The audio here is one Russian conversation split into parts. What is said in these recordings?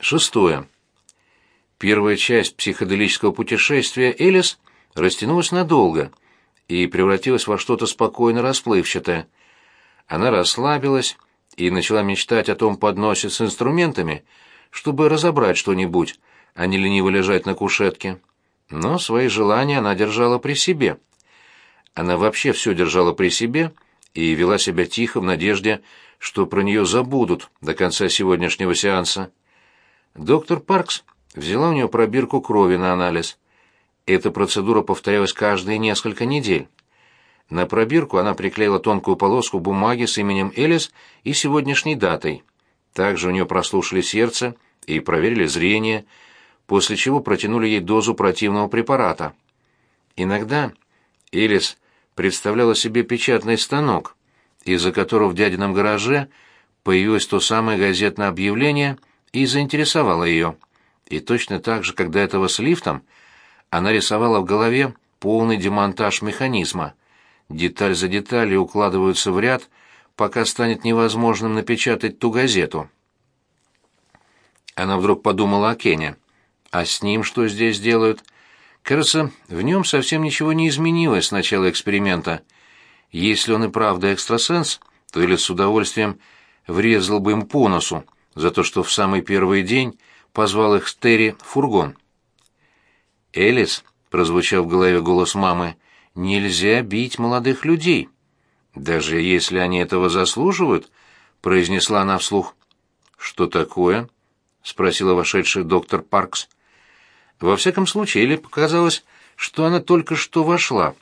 Шестое. Первая часть психоделического путешествия Элис растянулась надолго и превратилась во что-то спокойно расплывчатое. Она расслабилась и начала мечтать о том подносе с инструментами, чтобы разобрать что-нибудь, а не лениво лежать на кушетке. Но свои желания она держала при себе. Она вообще все держала при себе и вела себя тихо в надежде, что про нее забудут до конца сегодняшнего сеанса. Доктор Паркс взяла у нее пробирку крови на анализ. Эта процедура повторялась каждые несколько недель. На пробирку она приклеила тонкую полоску бумаги с именем Элис и сегодняшней датой. Также у нее прослушали сердце и проверили зрение, после чего протянули ей дозу противного препарата. Иногда Элис представляла себе печатный станок, из-за которого в дядином гараже появилось то самое газетное объявление и заинтересовало ее. И точно так же, как до этого с лифтом, она рисовала в голове полный демонтаж механизма. Деталь за деталью укладываются в ряд, пока станет невозможным напечатать ту газету. Она вдруг подумала о Кене. А с ним что здесь делают? Кажется, в нем совсем ничего не изменилось с начала эксперимента. Если он и правда экстрасенс, то или с удовольствием врезал бы им по носу за то, что в самый первый день позвал их с Терри в фургон. «Элис», — прозвучал в голове голос мамы, — «нельзя бить молодых людей». «Даже если они этого заслуживают», — произнесла она вслух. «Что такое?» — спросила вошедший доктор Паркс. Во всяком случае, Элли показалось, что она только что вошла.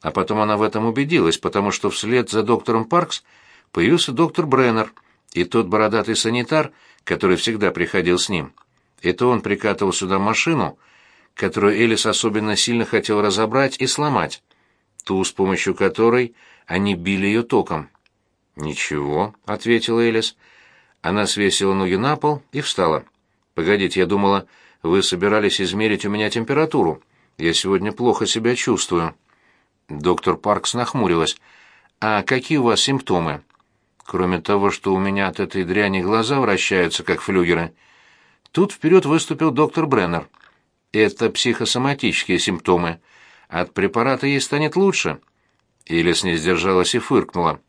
А потом она в этом убедилась, потому что вслед за доктором Паркс появился доктор Бреннер и тот бородатый санитар, который всегда приходил с ним. Это он прикатывал сюда машину, которую Элис особенно сильно хотел разобрать и сломать, ту, с помощью которой они били ее током. «Ничего», — ответила Элис. Она свесила ноги на пол и встала. «Погодите, я думала, вы собирались измерить у меня температуру. Я сегодня плохо себя чувствую». Доктор Паркс нахмурилась. «А какие у вас симптомы?» «Кроме того, что у меня от этой дряни глаза вращаются, как флюгеры». Тут вперед выступил доктор Бреннер. «Это психосоматические симптомы. От препарата ей станет лучше». Илис не сдержалась и фыркнула.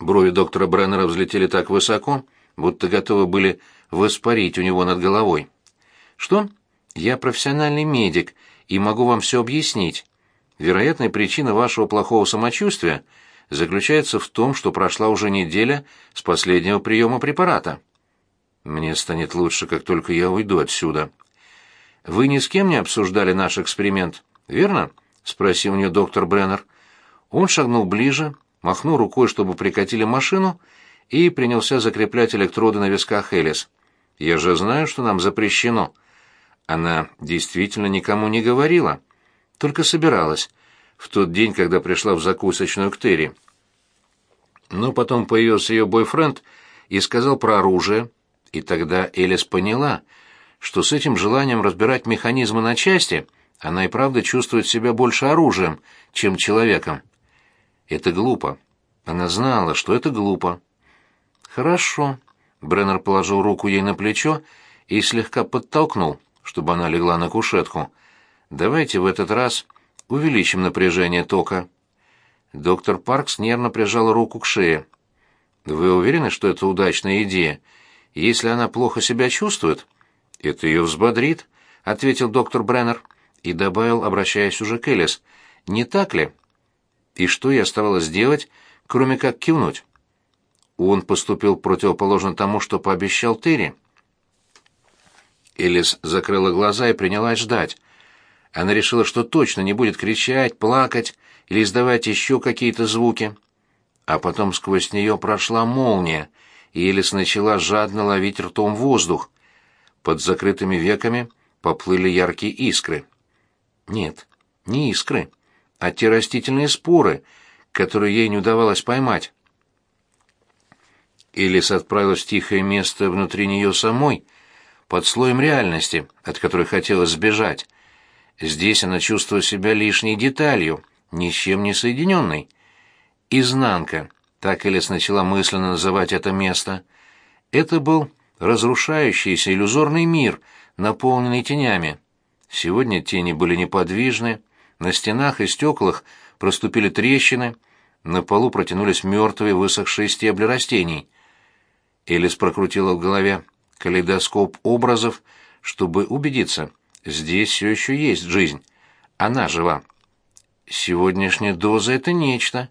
Брови доктора Бреннера взлетели так высоко, будто готовы были воспарить у него над головой. «Что? Я профессиональный медик и могу вам все объяснить. Вероятная причина вашего плохого самочувствия заключается в том, что прошла уже неделя с последнего приема препарата. Мне станет лучше, как только я уйду отсюда. Вы ни с кем не обсуждали наш эксперимент, верно? спросил у нее доктор Бреннер. Он шагнул ближе, махнул рукой, чтобы прикатили машину, и принялся закреплять электроды на висках Элис. Я же знаю, что нам запрещено. Она действительно никому не говорила, только собиралась в тот день, когда пришла в закусочную к Терри. Но потом появился ее бойфренд и сказал про оружие, и тогда Элис поняла, что с этим желанием разбирать механизмы на части она и правда чувствует себя больше оружием, чем человеком. Это глупо. Она знала, что это глупо. Хорошо. Бреннер положил руку ей на плечо и слегка подтолкнул, чтобы она легла на кушетку. Давайте в этот раз увеличим напряжение тока. Доктор Паркс нервно прижал руку к шее. Вы уверены, что это удачная идея? Если она плохо себя чувствует, это ее взбодрит, ответил доктор Бреннер и добавил, обращаясь уже к Элис. Не так ли? И что ей оставалось делать, кроме как кивнуть? Он поступил противоположно тому, что пообещал Терри. Элис закрыла глаза и принялась ждать. Она решила, что точно не будет кричать, плакать или издавать еще какие-то звуки. А потом сквозь нее прошла молния, и Элис начала жадно ловить ртом воздух. Под закрытыми веками поплыли яркие искры. Нет, не искры, а те растительные споры, которые ей не удавалось поймать. Элис отправилась в тихое место внутри нее самой, под слоем реальности, от которой хотелось сбежать. Здесь она чувствовала себя лишней деталью, ни с чем не соединенной. Изнанка, так Элис начала мысленно называть это место. Это был разрушающийся иллюзорный мир, наполненный тенями. Сегодня тени были неподвижны, на стенах и стеклах проступили трещины, на полу протянулись мертвые высохшие стебли растений. Элис прокрутила в голове калейдоскоп образов, чтобы убедиться, здесь все еще есть жизнь. Она жива. Сегодняшняя доза — это нечто.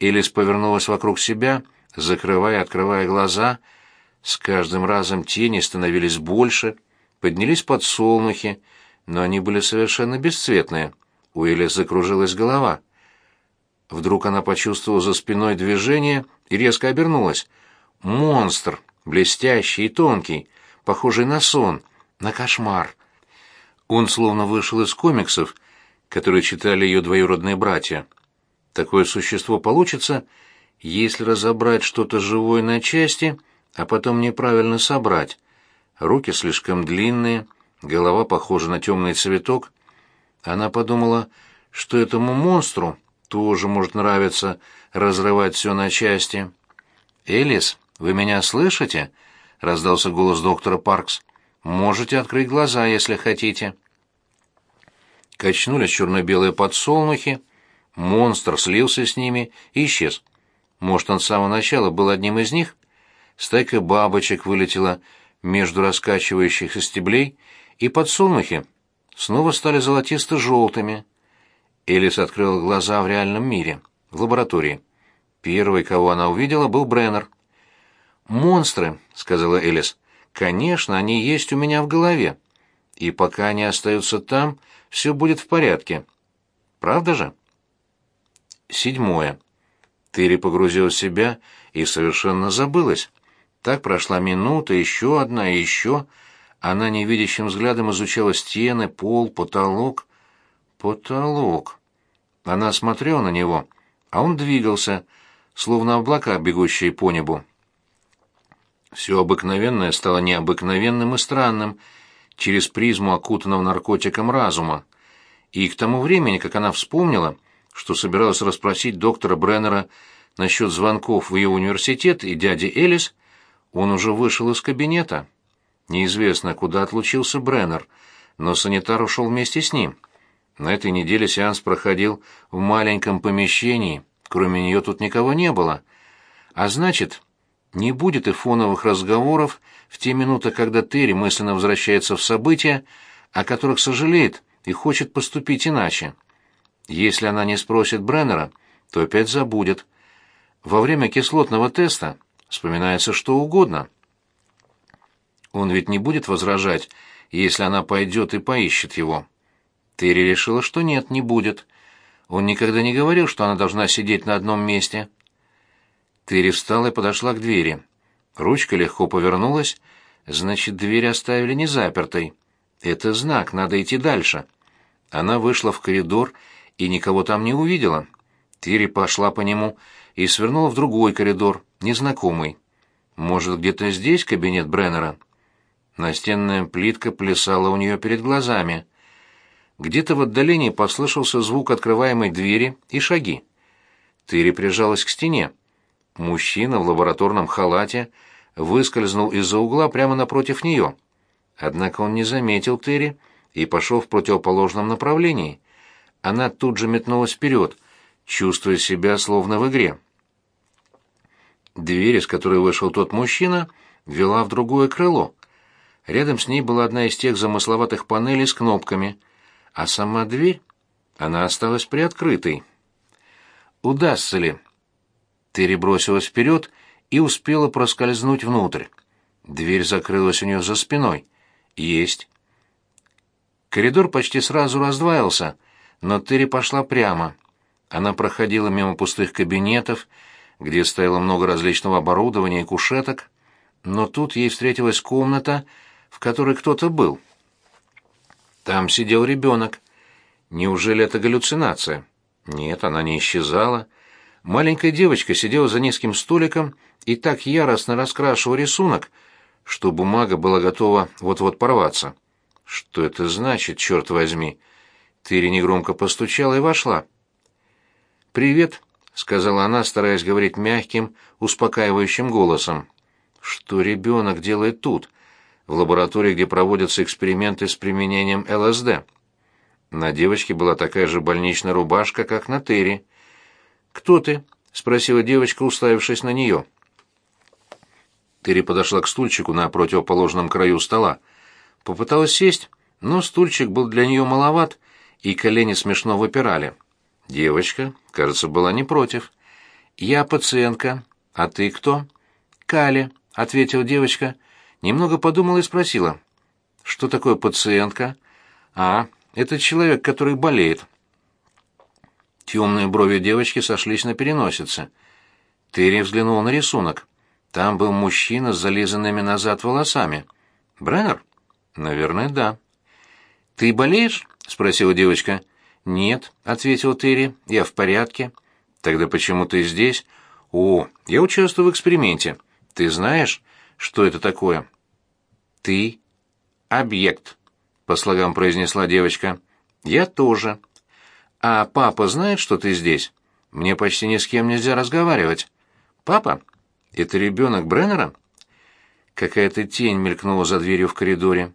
Элис повернулась вокруг себя, закрывая и открывая глаза. С каждым разом тени становились больше, поднялись подсолнухи, но они были совершенно бесцветные. У Элис закружилась голова. Вдруг она почувствовала за спиной движение и резко обернулась. Монстр, блестящий и тонкий, похожий на сон, на кошмар. Он словно вышел из комиксов, которые читали ее двоюродные братья. Такое существо получится, если разобрать что-то живое на части, а потом неправильно собрать. Руки слишком длинные, голова похожа на темный цветок. Она подумала, что этому монстру тоже может нравиться разрывать все на части. «Элис, вы меня слышите?» — раздался голос доктора Паркс. «Можете открыть глаза, если хотите». Качнулись черно-белые подсолнухи, монстр слился с ними и исчез. Может, он с самого начала был одним из них? Стайка бабочек вылетела между раскачивающихся стеблей, и подсолнухи снова стали золотисто-желтыми. Элис открыла глаза в реальном мире, в лаборатории. Первый, кого она увидела, был Бреннер. «Монстры», — сказала Элис. «Конечно, они есть у меня в голове. И пока они остаются там, все будет в порядке. Правда же?» Седьмое. Терри погрузилась в себя и совершенно забылась. Так прошла минута, еще одна еще. Она невидящим взглядом изучала стены, пол, потолок. Потолок. Она смотрела на него, а он двигался, словно облака, бегущие по небу. Все обыкновенное стало необыкновенным и странным через призму окутанного наркотиком разума. И к тому времени, как она вспомнила, что собиралась расспросить доктора Бреннера насчет звонков в ее университет и дяди Элис, он уже вышел из кабинета. Неизвестно, куда отлучился Бреннер, но санитар ушел вместе с ним. На этой неделе сеанс проходил в маленьком помещении, кроме нее тут никого не было. А значит, не будет и фоновых разговоров в те минуты, когда Терри мысленно возвращается в события, о которых сожалеет и хочет поступить иначе. Если она не спросит Бреннера, то опять забудет. Во время кислотного теста вспоминается что угодно. Он ведь не будет возражать, если она пойдет и поищет его. Терри решила, что нет, не будет. Он никогда не говорил, что она должна сидеть на одном месте. Терри встала и подошла к двери. Ручка легко повернулась, значит, дверь оставили не запертой. Это знак, надо идти дальше. Она вышла в коридор и никого там не увидела. Терри пошла по нему и свернула в другой коридор, незнакомый. Может, где-то здесь кабинет Бреннера? Настенная плитка плясала у нее перед глазами. Где-то в отдалении послышался звук открываемой двери и шаги. Терри прижалась к стене. Мужчина в лабораторном халате выскользнул из-за угла прямо напротив нее. Однако он не заметил Терри и пошел в противоположном направлении. Она тут же метнулась вперед, чувствуя себя словно в игре. Дверь, из которой вышел тот мужчина, вела в другое крыло. Рядом с ней была одна из тех замысловатых панелей с кнопками, а сама дверь, она осталась приоткрытой. Удастся ли Терри бросилась вперед и успела проскользнуть внутрь. Дверь закрылась у нее за спиной. Есть. Коридор почти сразу раздваился, но Терри пошла прямо. Она проходила мимо пустых кабинетов, где стояло много различного оборудования и кушеток, но тут ей встретилась комната, в которой кто-то был. Там сидел ребенок. Неужели это галлюцинация? Нет, она не исчезала. Маленькая девочка сидела за низким столиком и так яростно раскрашивала рисунок, что бумага была готова вот-вот порваться. Что это значит, черт возьми? Тыри негромко постучала и вошла. «Привет», — сказала она, стараясь говорить мягким, успокаивающим голосом. Что ребенок делает тут, в лаборатории, где проводятся эксперименты с применением ЛСД? На девочке была такая же больничная рубашка, как на Терри. «Кто ты?» — спросила девочка, уставившись на нее. Терри подошла к стульчику на противоположном краю стола. Попыталась сесть, но стульчик был для нее маловат, и колени смешно выпирали. Девочка, кажется, была не против. «Я пациентка. А ты кто?» «Кали», — ответила девочка. Немного подумала и спросила. «Что такое пациентка?» «А, это человек, который болеет». Темные брови девочки сошлись на переносице. Терри взглянула на рисунок. Там был мужчина с зализанными назад волосами. Бреннер? Наверное, да. Ты болеешь? спросила девочка. Нет, ответил Терри. Я в порядке. Тогда почему ты здесь? О, я участвую в эксперименте. Ты знаешь, что это такое? Ты объект, по слогам произнесла девочка. Я тоже. А папа знает, что ты здесь? Мне почти ни с кем нельзя разговаривать. Папа? Это ребенок Бреннера? Какая-то тень мелькнула за дверью в коридоре.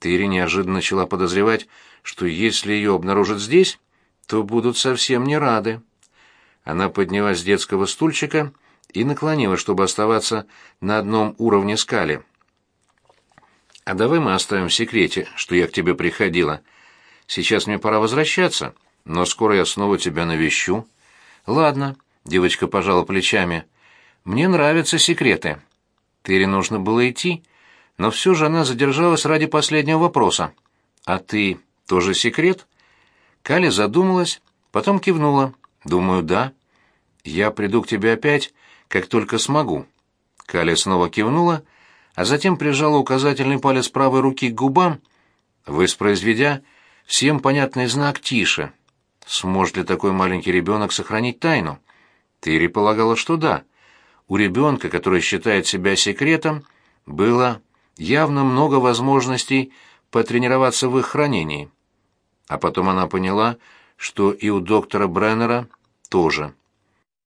Терри неожиданно начала подозревать, что если ее обнаружат здесь, то будут совсем не рады. Она поднялась с детского стульчика и наклонилась, чтобы оставаться на одном уровне скали. «А давай мы оставим в секрете, что я к тебе приходила. Сейчас мне пора возвращаться, но скоро я снова тебя навещу». «Ладно», — девочка пожала плечами, мне нравятся секреты. Терри нужно было идти, но все же она задержалась ради последнего вопроса. А ты тоже секрет? Кали задумалась, потом кивнула. Думаю, да. Я приду к тебе опять, как только смогу. Кали снова кивнула, а затем прижала указательный палец правой руки к губам, воспроизведя всем понятный знак «тише». Сможет ли такой маленький ребенок сохранить тайну? Терри полагала, что да у ребенка, который считает себя секретом, было явно много возможностей потренироваться в их хранении. А потом она поняла, что и у доктора Бреннера тоже.